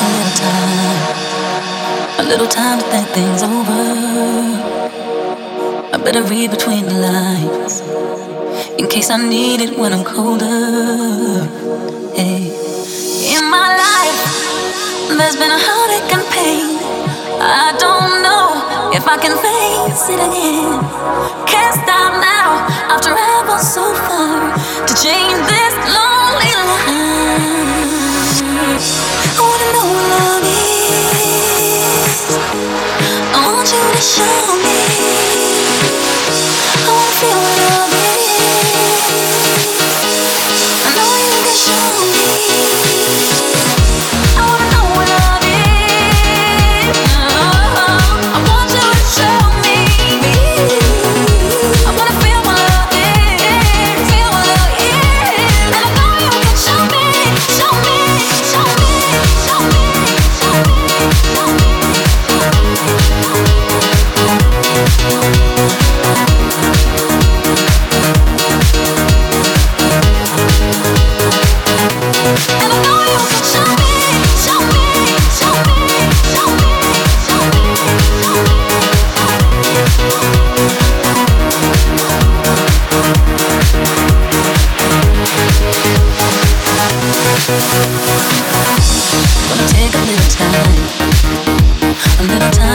a little time, a little time to think things over. I better read between the lines in case I need it when I'm colder. In my life, there's been a heartache and pain. I don't know if I can face it again. Can't stop now. I've traveled so far to change this. Show. Gonna take a little time, a little time.